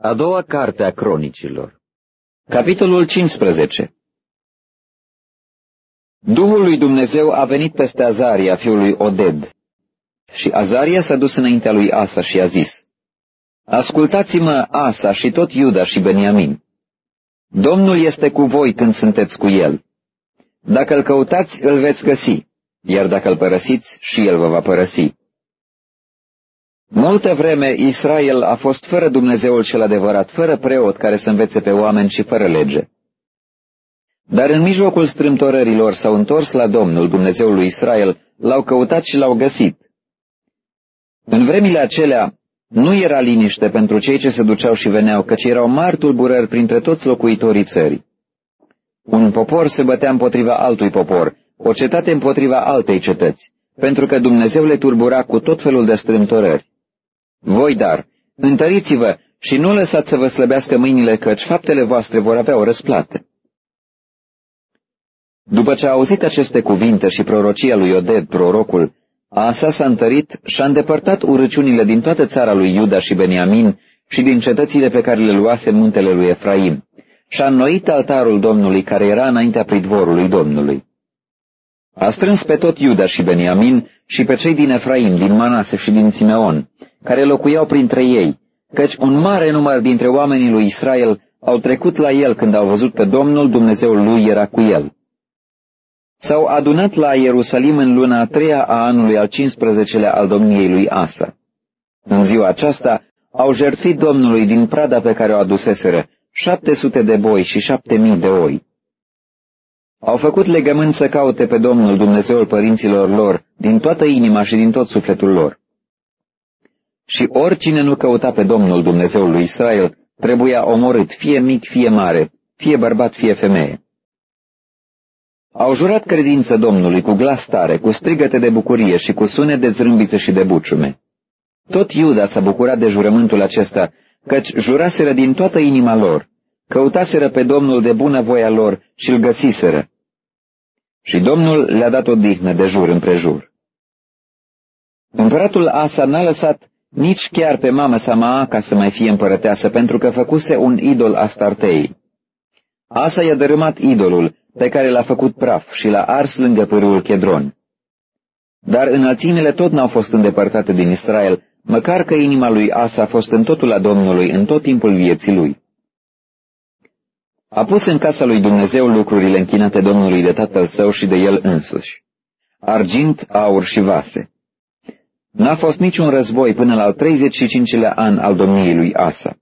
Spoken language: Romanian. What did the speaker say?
A doua carte a cronicilor Capitolul 15 Duhul lui Dumnezeu a venit peste Azaria, fiul lui Oded. Și Azaria s-a dus înaintea lui Asa și a zis, Ascultați-mă, Asa și tot Iuda și Beniamin. Domnul este cu voi când sunteți cu el. Dacă îl căutați, îl veți găsi, iar dacă îl părăsiți, și el vă va părăsi. Multă vreme Israel a fost fără Dumnezeul cel adevărat, fără preot care să învețe pe oameni și fără lege. Dar în mijlocul strâmtorărilor s-au întors la Domnul, Dumnezeul lui Israel, l-au căutat și l-au găsit. În vremile acelea nu era liniște pentru cei ce se duceau și veneau, căci erau mari tulburări printre toți locuitorii țării. Un popor se bătea împotriva altui popor, o cetate împotriva altei cetăți, pentru că Dumnezeu le turbura cu tot felul de strâmtorări. Voi dar, întăriți-vă și nu lăsați să vă slăbească mâinile, căci faptele voastre vor avea o răsplată. După ce a auzit aceste cuvinte și prorocia lui Oded, prorocul, Asa s-a întărit și a îndepărtat urăciunile din toată țara lui Iuda și Beniamin și din cetățile pe care le luase muntele lui Efraim și a înnoit altarul Domnului care era înaintea pridvorului Domnului. A strâns pe tot Iuda și Beniamin și pe cei din Efraim, din Manase și din Simeon, care locuiau printre ei, căci un mare număr dintre oamenii lui Israel au trecut la el când au văzut că Domnul Dumnezeul lui era cu el. S-au adunat la Ierusalim în luna a treia a anului al 15-lea al domniei lui Asa. În ziua aceasta au jertfit Domnului din prada pe care o aduseseră, șapte sute de boi și șapte mii de oi. Au făcut legământ să caute pe Domnul Dumnezeul părinților lor din toată inima și din tot sufletul lor. Și oricine nu căuta pe Domnul Dumnezeul lui Israel, trebuia omorât, fie mic, fie mare, fie bărbat, fie femeie. Au jurat credință Domnului cu glas tare, cu strigăte de bucurie și cu sune de zrâmbițe și de buciume. Tot Iuda s-a bucurat de jurământul acesta, căci juraseră din toată inima lor, căutaseră pe Domnul de bună voia lor și îl găsiseră. Și Domnul le-a dat o dihnă de jur împrejur. Împăratul Asa n-a lăsat nici chiar pe mamă sa Maaca să mai fie împărăteasă, pentru că făcuse un idol Astartei. Asa i-a dărâmat idolul, pe care l-a făcut praf și l-a ars lângă pârâul Chedron. Dar înălțimile tot n-au fost îndepărtate din Israel, măcar că inima lui Asa a fost în totul a Domnului în tot timpul vieții lui. A pus în casa lui Dumnezeu lucrurile închinate Domnului de tatăl său și de el însuși, argint, aur și vase. N-a fost niciun război până la al 35-lea an al domniei lui Asa.